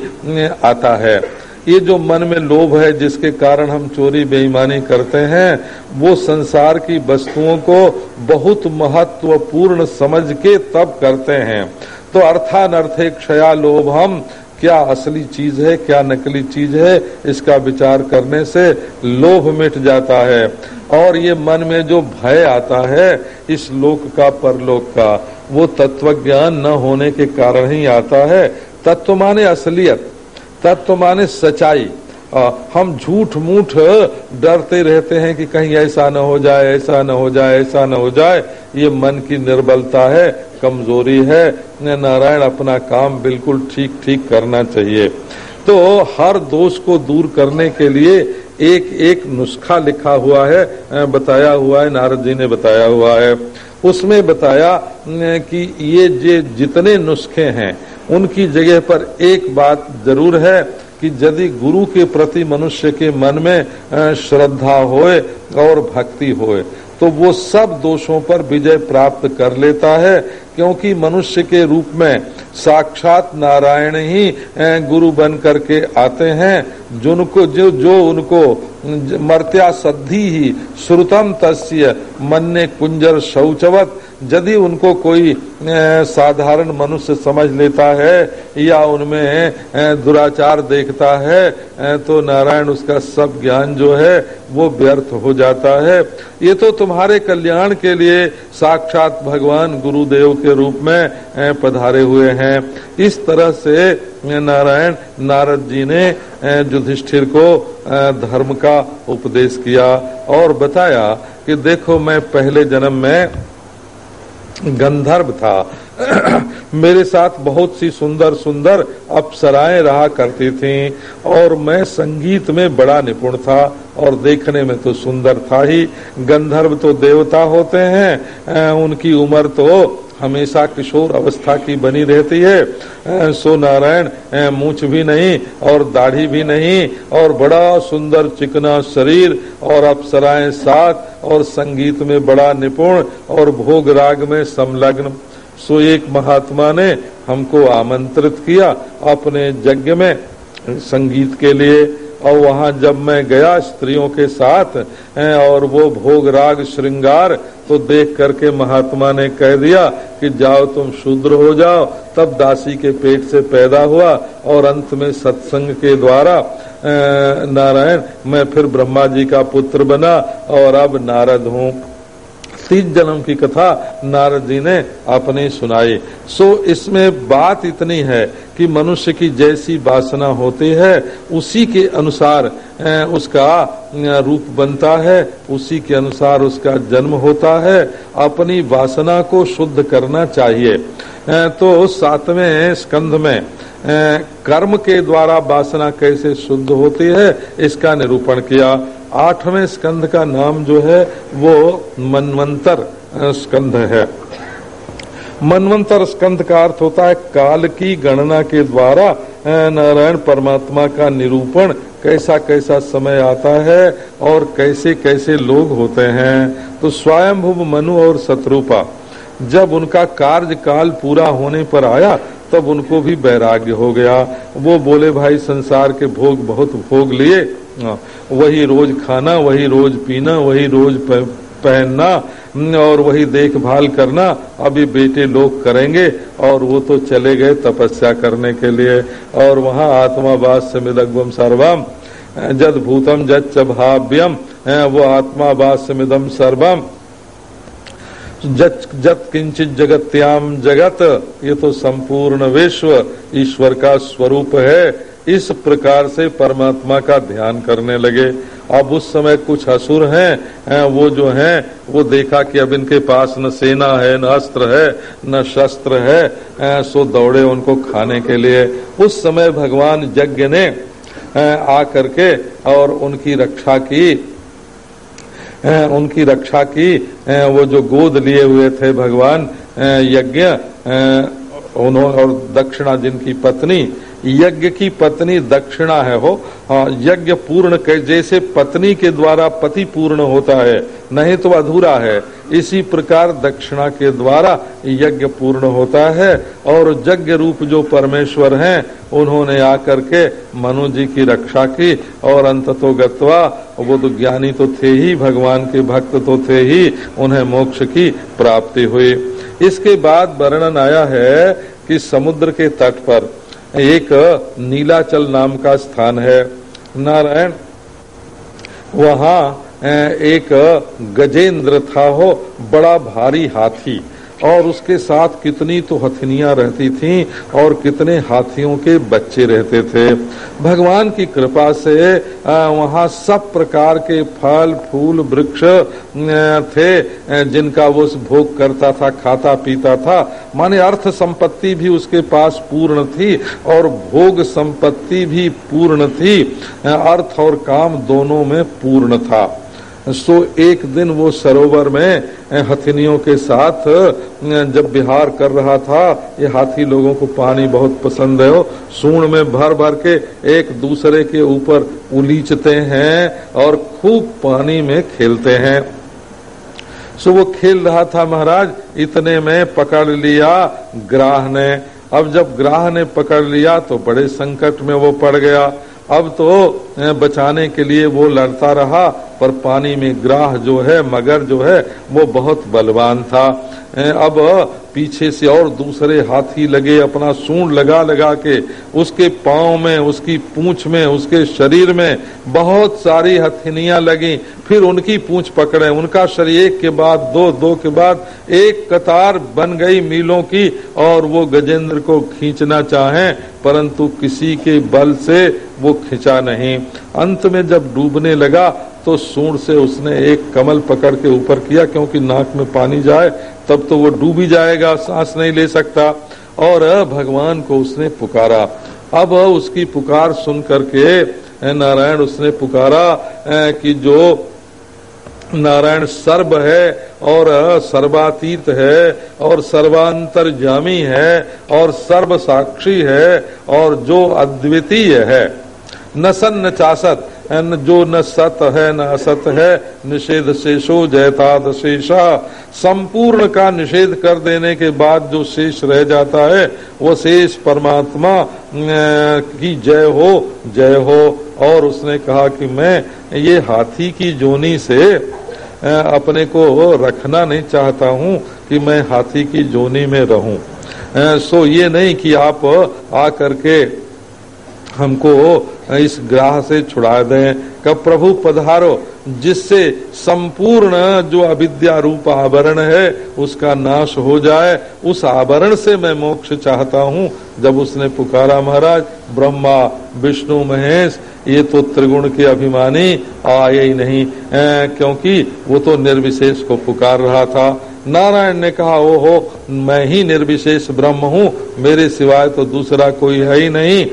आता है। ये जो मन में लोभ है, जिसके कारण हम चोरी, बेईमानी करते हैं, वो संसार की वस्तुओं को बहुत महत्वपूर्ण समझ के तब करते हैं। तो अर्थानर्थे क्षया लोभ हम क्या असली चीज़ है, क्या नकली चीज़ है, इसका विचार करने से लोभ मिट जाता है। और ये मन में जो भय आता है, इस लोक का परलोक का, वो तत्व ज्ञान न होने के कारण ही आता है। तत्व माने असलियत। तत्व माने सच्चाई हम झूठ मूठ डरते रहते हैं कि कहीं ऐसा न हो जाए, ऐसा न हो जाए, ऐसा न हो जाए। ये मन की निर्बलता है, कमज़ोरी है। नारायण अपना काम बिल्कुल ठीक ठीक करना चाहिए। तो हर दोष को दूर करने के लिए एक एक नुस्खा लिखा हुआ है बताया हुआ है, नारद जी ने बताया हुआ है। उसमें बताया कि ये जे जितने नुस्खे हैं उनकी जगह पर एक बात ज़रूर है कि यदि गुरु के प्रति मनुष्य के मन में श्रद्धा होए और भक्ति होए तो वो सब दोषों पर विजय प्राप्त कर लेता है, क्योंकि मनुष्य के रूप में साक्षात नारायण ही गुरु बन करके आते हैं, जिनको, जो जो उनको मर्त्या सद्धि ही, श्रुतम तस्य मन कुंजर शौचवत यदि उनको कोई साधारण मनुष्य समझ लेता है या उनमें दुराचार देखता है तो नारायण उसका सब ज्ञान जो है, वो व्यर्थ हो जाता है। ये तो तुम्हारे कल्याण के लिए साक्षात भगवान गुरुदेव के रूप में पधारे हुए हैं। इस तरह से नारायण, नारद जी ने युधिष्ठिर को धर्म का उपदेश किया और बताया कि देखो मैं पहले जन्म में गंधर्व था। मेरे साथ बहुत सी सुंदर सुंदर अप्सराएँ रहा करती थीं और मैं संगीत में बड़ा निपुण था और देखने में तो सुंदर था ही। गंधर्व तो देवता होते हैं उनकी उम्र तो हमेशा किशोर अवस्था की बनी रहती है। सो नारायण मूछ भी नहीं, और दाढ़ी भी नहीं, और बड़ा सुंदर चिकना शरीर, और अप्सराएँ साथ, और संगीत में बड़ा निपुण, और भोग राग में संलग्न। सो एक महात्मा ने हमको आमंत्रित किया अपने यज्ञ में संगीत के लिए, और वहाँ जब मैं गया स्त्रियों के साथ और वो भोग राग श्रृंगार तो देख करके महात्मा ने कह दिया कि जाओ तुम शूद्र हो जाओ। तब दासी के पेट से पैदा हुआ और अंत में सत्संग के द्वारा नारायण, मैं फिर ब्रह्मा जी का पुत्र बना और अब नारद हूँ। तीन जन्म की कथा नारद जी ने अपने सुनाई। सो इसमें बात इतनी है कि मनुष्य की जैसी वासना होती है, उसी के अनुसार उसका रूप बनता है, उसी के अनुसार उसका जन्म होता है। अपनी वासना को शुद्ध करना चाहिए। तो सातवें स्कंध में कर्म के द्वारा वासना कैसे शुद्ध होती है, इसका निरूपण किया। आठवें स्कंध का नाम जो है, वो मनवंतर स्कंध है। मनवंतर स्कंध का अर्थ होता है काल की गणना के द्वारा नारायण परमात्मा का निरूपण कैसा कैसा समय आता है और कैसे कैसे लोग होते हैं। तो स्वयंभुव मनु और शत्रुपा, जब उनका कार्य काल पूरा होने पर आया, तब उनको भी वैराग्य हो गया। वो बोले, भाई, संसार के भोग बहुत भोग लिए वही रोज खाना, वही रोज पीना, वही रोज पहनना और वही देखभाल करना, अभी बेटे लोग करेंगे, और वो तो चले गए तपस्या करने के लिए। और वहाँ आत्मा बास मिदग्वम सर्वम, जद भूतम जद च भाव्यम, वो आत्मा बास मिदम सर्वम। जत जत किंचित जगत्याम जगत, ये तो संपूर्ण विश्व ईश्वर का स्वरूप है। इस प्रकार से परमात्मा का ध्यान करने लगे। अब उस समय कुछ असुर हैं वो जो हैं, वो देखा कि अब इनके पास न सेना है, न अस्त्र है, न शस्त्र है सो दौड़े उनको खाने के लिए। उस समय भगवान यज्ञ ने आ करके और उनकी रक्षा की उनकी रक्षा की वो जो गोद लिए हुए थे भगवान यज्ञ उन्होंने और दक्षिणा जिनकी पत्नी यज्ञ की पत्नी दक्षिणा है, हो। यज्ञ पूर्ण जैसे पत्नी के द्वारा पति पूर्ण होता है, नहीं तो अधूरा है। इसी प्रकार दक्षिणा के द्वारा यज्ञ पूर्ण होता है, और यज्ञ रूप जो परमेश्वर हैं, उन्होंने आकर के मनु जी की रक्षा की, और अंत तो गत्वा, वो तो ज्ञानी तो थे ही, भगवान के भक्त तो थे ही, उन्हें मोक्ष की प्राप्ति हुई। इसके बाद वर्णन आया है कि समुद्र के तट पर एक नीलाचल नाम का स्थान है। नारायण, वहाँ एक गजेंद्र था, हो, बड़ा भारी हाथी। और उसके साथ कितनी तो हथनियाँ रहती थीं और कितने हाथियों के बच्चे रहते थे। भगवान की कृपा से वहाँ सब प्रकार के फल, फूल, वृक्ष थे जिनका वो भोग करता था, खाता पीता था। माने अर्थ संपत्ति भी उसके पास पूर्ण थी और भोग संपत्ति भी पूर्ण थी। अर्थ और काम दोनों में पूर्ण था। सो एक दिन वो सरोवर में हथिनियों के साथ जब बिहार कर रहा था, ये हाथी लोगों को पानी बहुत पसंद है सूण में भर भर के एक दूसरे के ऊपर उलीचते हैं और खूब पानी में खेलते हैं। सो वो खेल रहा था महाराज, इतने में पकड़ लिया ग्राह ने। अब जब ग्राह ने पकड़ लिया तो बड़े संकट में वो पड़ गया। अब तो बचाने के लिए वो लड़ता रहा पर पानी में ग्राह जो है, मगर जो है, वो बहुत बलवान था। अब पीछे से और दूसरे हाथी लगे, अपना सूंड लगा लगा के, उसके पाँव में, उसकी पूंछ में, उसके शरीर में बहुत सारी हथिनियाँ लगी। फिर उनकी पूंछ पकड़े। उनका शरीर एक के बाद दो दो के बाद एक कतार बन गई मीलों की, और वो गजेंद्र को खींचना चाहें, परंतु किसी के बल से वो खिंचा नहीं। अंत में जब डूबने लगा तो सूंड से उसने एक कमल पकड़ के ऊपर किया, क्योंकि नाक में पानी जाए, तब तो वो डूब ही जाएगा, सांस नहीं ले सकता। और भगवान को उसने पुकारा। अब उसकी पुकार सुन करके नारायण, उसने पुकारा कि जो नारायण सर्व है और सर्वातीत है और सर्वांतर जामी है और सर्व साक्षी है और जो अद्वितीय है न सन चासत। जो न सत है, न असत है, निषेध शेषो जयताद शेषा। संपूर्ण का निषेध कर देने के बाद जो शेष रह जाता है वो शेष परमात्मा की जय हो जय हो। और उसने कहा कि मैं ये हाथी की जोनी से अपने को रखना नहीं चाहता हूँ कि मैं हाथी की जोनी में रहूँ। सो ये नहीं कि आप आकर के हमको इस ग्राह से छुड़ा दें। कब प्रभु पधारो, जिससे संपूर्ण जो अविद्या रूप आवरण है, उसका नाश हो जाए। उस आवरण से मैं मोक्ष चाहता हूँ। जब उसने पुकारा महाराज, ब्रह्मा, विष्णु, महेश, ये तो त्रिगुण के अभिमानी आए ही नहीं। क्योंकि वो तो निर्विशेष को पुकार रहा था। नारायण ने कहा ओ हो मैं ही निर्विशेष ब्रह्म हूँ मेरे सिवाय तो दूसरा कोई है ही नहीं।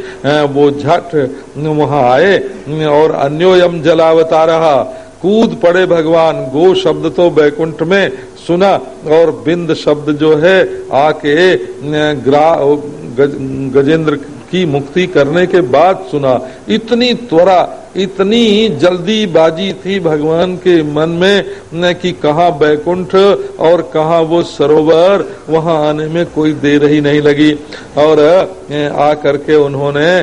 वो झट वहाँ आए और अन्योयम जलावता रहा। कूद पड़े भगवान गो शब्द तो बैकुंठ में सुना और बिंद शब्द जो है आके ग्रा गज, गजेंद्र की मुक्ति करने के बाद सुना, इतनी त्वरा, इतनी जल्दी बाजी थी भगवान के मन में कि कहा बैकुंठ और कहा वो सरोवर, वहाँ आने में कोई देर ही नहीं लगी। और आ करके उन्होंने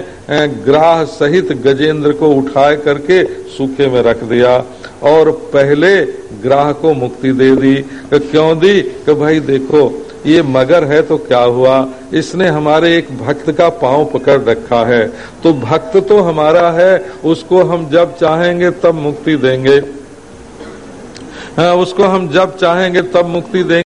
ग्राह सहित गजेंद्र को उठाए करके सूखे में रख दिया और पहले ग्राह को मुक्ति दे दी। क्यों दी? कि भाई देखो ये मगर है तो क्या हुआ? इसने हमारे एक भक्त का पाँव पकड़ रखा है। तो भक्त तो हमारा है उसको हम जब चाहेंगे तब मुक्ति देंगे। हाँ, उसको हम जब चाहेंगे तब मुक्ति देंगे।